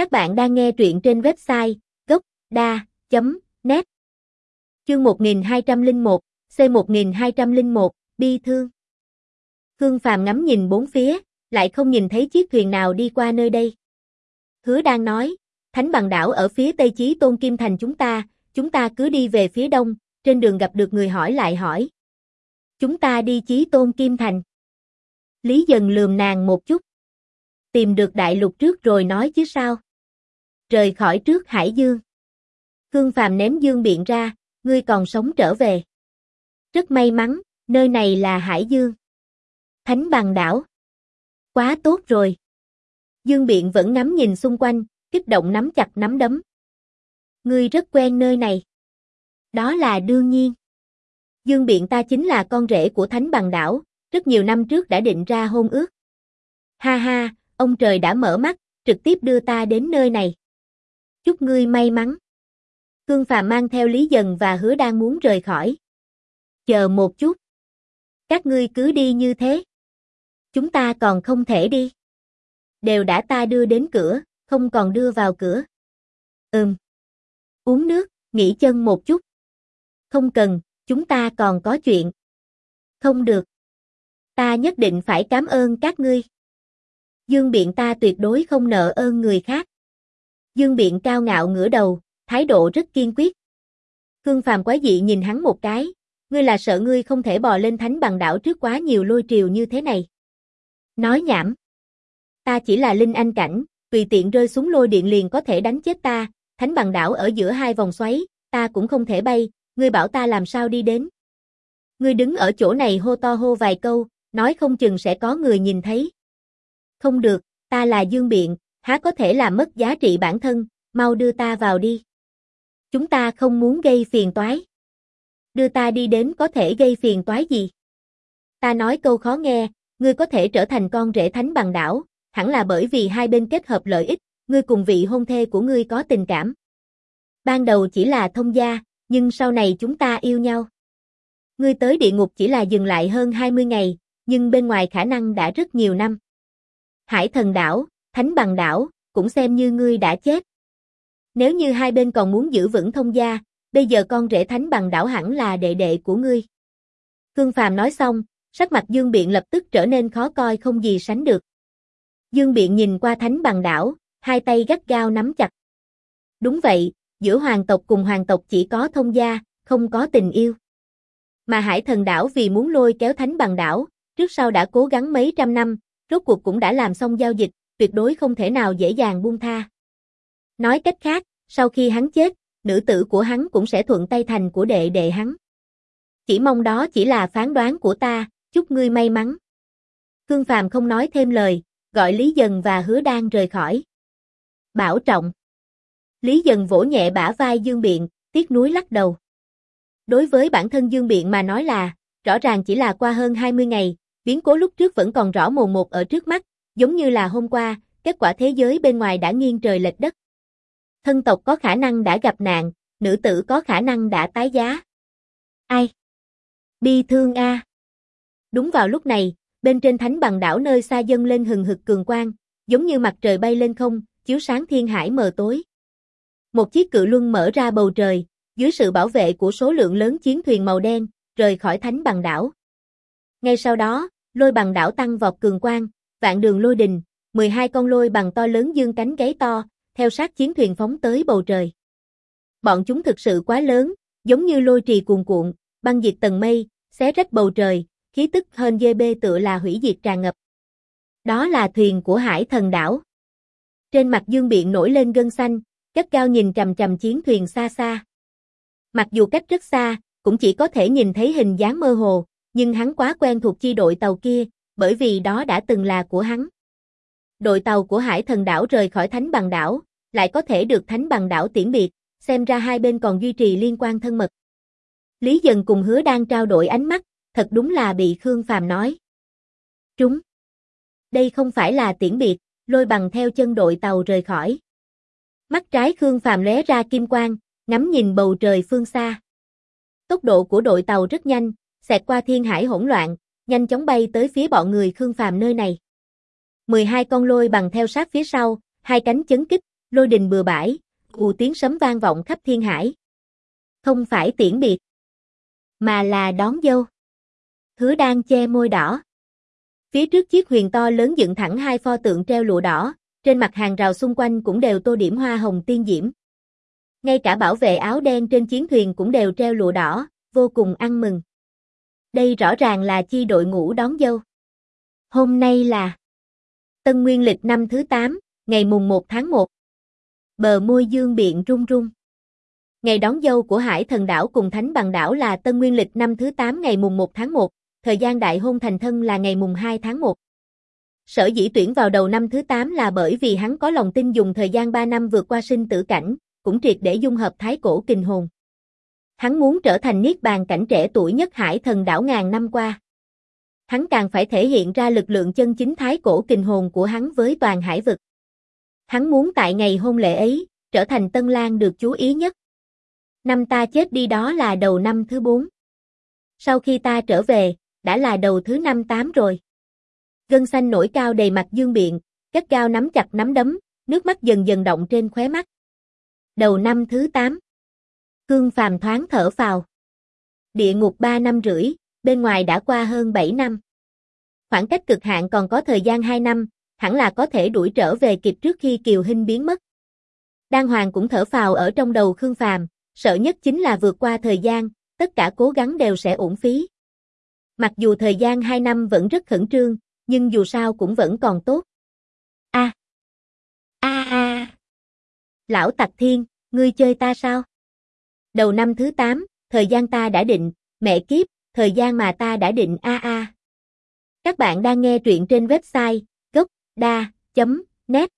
Các bạn đang nghe truyện trên website gốc.da.net Chương 1201, C1201, Bi Thương Khương Phàm ngắm nhìn bốn phía, lại không nhìn thấy chiếc thuyền nào đi qua nơi đây. Hứa đang nói, Thánh bằng đảo ở phía tây chí tôn kim thành chúng ta, chúng ta cứ đi về phía đông, trên đường gặp được người hỏi lại hỏi. Chúng ta đi chí tôn kim thành. Lý dần lườm nàng một chút. Tìm được đại lục trước rồi nói chứ sao. Rời khỏi trước hải dương. Khương Phàm ném dương biện ra, ngươi còn sống trở về. Rất may mắn, nơi này là hải dương. Thánh bằng đảo. Quá tốt rồi. Dương biện vẫn ngắm nhìn xung quanh, kích động nắm chặt nắm đấm. Ngươi rất quen nơi này. Đó là đương nhiên. Dương Biện ta chính là con rể của Thánh Bằng Đảo, rất nhiều năm trước đã định ra hôn ước. Ha ha, ông trời đã mở mắt, trực tiếp đưa ta đến nơi này. Chúc ngươi may mắn. Cương Phàm mang theo Lý Dần và hứa đang muốn rời khỏi. Chờ một chút. Các ngươi cứ đi như thế. Chúng ta còn không thể đi. Đều đã ta đưa đến cửa, không còn đưa vào cửa. Ừm. Uống nước, nghỉ chân một chút. Không cần, chúng ta còn có chuyện. Không được. Ta nhất định phải cảm ơn các ngươi. Dương Biện ta tuyệt đối không nợ ơn người khác. Dương Biện cao ngạo ngửa đầu, thái độ rất kiên quyết. Khương Phàm quái dị nhìn hắn một cái, ngươi là sợ ngươi không thể bò lên thánh bằng đảo trước quá nhiều lôi triều như thế này. Nói nhảm. Ta chỉ là linh anh cảnh, tùy tiện rơi xuống lôi điện liền có thể đánh chết ta, thánh bằng đảo ở giữa hai vòng xoáy, ta cũng không thể bay, ngươi bảo ta làm sao đi đến. Ngươi đứng ở chỗ này hô to hô vài câu, nói không chừng sẽ có người nhìn thấy. Không được, ta là Dương Biện, há có thể làm mất giá trị bản thân, mau đưa ta vào đi. Chúng ta không muốn gây phiền toái. Đưa ta đi đến có thể gây phiền toái gì? Ta nói câu khó nghe, ngươi có thể trở thành con rể thánh bằng đảo, hẳn là bởi vì hai bên kết hợp lợi ích, ngươi cùng vị hôn thê của ngươi có tình cảm. Ban đầu chỉ là thông gia, nhưng sau này chúng ta yêu nhau. Ngươi tới địa ngục chỉ là dừng lại hơn 20 ngày, nhưng bên ngoài khả năng đã rất nhiều năm. Hải thần đảo, thánh bằng đảo, cũng xem như ngươi đã chết. Nếu như hai bên còn muốn giữ vững thông gia, bây giờ con rể thánh bằng đảo hẳn là đệ đệ của ngươi. Khương Phàm nói xong, sắc mặt Dương Biện lập tức trở nên khó coi không gì sánh được. Dương Biện nhìn qua thánh bằng đảo, hai tay gắt gao nắm chặt. Đúng vậy, giữa hoàng tộc cùng hoàng tộc chỉ có thông gia, không có tình yêu. Mà hải thần đảo vì muốn lôi kéo thánh bằng đảo, trước sau đã cố gắng mấy trăm năm, rốt cuộc cũng đã làm xong giao dịch, tuyệt đối không thể nào dễ dàng buông tha. Nói cách khác, sau khi hắn chết, nữ tử của hắn cũng sẽ thuận tay thành của đệ đệ hắn. Chỉ mong đó chỉ là phán đoán của ta, chúc ngươi may mắn. Khương Phàm không nói thêm lời, gọi Lý Dần và Hứa Đan rời khỏi. Bảo trọng. Lý Dần vỗ nhẹ bả vai Dương Biện, tiếc nuối lắc đầu. Đối với bản thân Dương Biện mà nói là, rõ ràng chỉ là qua hơn 20 ngày, biến cố lúc trước vẫn còn rõ mồn một ở trước mắt, giống như là hôm qua, kết quả thế giới bên ngoài đã nghiêng trời lệch đất. Thân tộc có khả năng đã gặp nạn, nữ tử có khả năng đã tái giá. Ai? Bi thương a. Đúng vào lúc này, bên trên thánh bằng đảo nơi xa dâng lên hừng hực cường quang, giống như mặt trời bay lên không, chiếu sáng thiên hải mờ tối. Một chiếc cự luân mở ra bầu trời, dưới sự bảo vệ của số lượng lớn chiến thuyền màu đen, rời khỏi thánh bằng đảo. Ngay sau đó, lôi bằng đảo tăng vọt cường quang, vạn đường lôi đình, 12 con lôi bằng to lớn dương cánh gáy to, theo sát chiến thuyền phóng tới bầu trời. Bọn chúng thực sự quá lớn, giống như lôi trì cuồn cuộn, băng diệt tầng mây, xé rách bầu trời, khí tức hơn dê bê tựa là hủy diệt tràn ngập. Đó là thuyền của hải thần đảo. Trên mặt dương biện nổi lên gân xanh, cất cao nhìn trầm trầm chiến thuyền xa xa. Mặc dù cách rất xa, cũng chỉ có thể nhìn thấy hình dáng mơ hồ, nhưng hắn quá quen thuộc chi đội tàu kia, bởi vì đó đã từng là của hắn. Đội tàu của hải thần đảo rời khỏi thánh bằng đảo, lại có thể được thánh bằng đảo tiễn biệt, xem ra hai bên còn duy trì liên quan thân mật. Lý dần cùng hứa đang trao đổi ánh mắt, thật đúng là bị Khương Phàm nói. Trúng. Đây không phải là tiễn biệt, lôi bằng theo chân đội tàu rời khỏi. Mắt trái Khương Phàm lóe ra kim quang, ngắm nhìn bầu trời phương xa. Tốc độ của đội tàu rất nhanh, xẹt qua thiên hải hỗn loạn, nhanh chóng bay tới phía bọn người Khương Phàm nơi này. 12 con lôi bằng theo sát phía sau, hai cánh chấn kích, lôi đình bừa bãi, ù tiếng sấm vang vọng khắp thiên hải. Không phải tiễn biệt, mà là đón dâu. Hứa đang che môi đỏ. Phía trước chiếc huyền to lớn dựng thẳng hai pho tượng treo lụa đỏ, trên mặt hàng rào xung quanh cũng đều tô điểm hoa hồng tiên diễm. Ngay cả bảo vệ áo đen trên chiến thuyền cũng đều treo lụa đỏ, vô cùng ăn mừng. Đây rõ ràng là chi đội ngũ đón dâu. Hôm nay là Tân Nguyên lịch năm thứ 8, ngày mùng 1 tháng 1. Bờ môi dương biện rung rung. Ngày đón dâu của Hải Thần đảo cùng Thánh Bằng đảo là Tân Nguyên lịch năm thứ 8 ngày mùng 1 tháng 1, thời gian đại hôn thành thân là ngày mùng 2 tháng 1. Sở dĩ tuyển vào đầu năm thứ 8 là bởi vì hắn có lòng tin dùng thời gian 3 năm vượt qua sinh tử cảnh, cũng triệt để dung hợp thái cổ kinh hồn. Hắn muốn trở thành niết bàn cảnh trẻ tuổi nhất hải thần đảo ngàn năm qua. Hắn càng phải thể hiện ra lực lượng chân chính thái cổ kinh hồn của hắn với toàn hải vực. Hắn muốn tại ngày hôn lễ ấy, trở thành Tân Lan được chú ý nhất. Năm ta chết đi đó là đầu năm thứ bốn. Sau khi ta trở về, đã là đầu thứ năm tám rồi. Gân xanh nổi cao đầy mặt dương biện, gắt cao nắm chặt nắm đấm, nước mắt dần dần động trên khóe mắt. Đầu năm thứ tám. Cương phàm thoáng thở phào. Địa ngục 3 năm rưỡi, bên ngoài đã qua hơn 7 năm. Khoảng cách cực hạn còn có thời gian 2 năm, hẳn là có thể đuổi trở về kịp trước khi Kiều Hinh biến mất. Đan Hoàng cũng thở phào ở trong đầu Khương Phàm, sợ nhất chính là vượt qua thời gian, tất cả cố gắng đều sẽ uổng phí. Mặc dù thời gian 2 năm vẫn rất khẩn trương, nhưng dù sao cũng vẫn còn tốt. A. A a. Lão Tặc Thiên, ngươi chơi ta sao? Đầu năm thứ 8, thời gian ta đã định, mẹ kiếp, thời gian mà ta đã định a a. Các bạn đang nghe truyện trên website gocda.net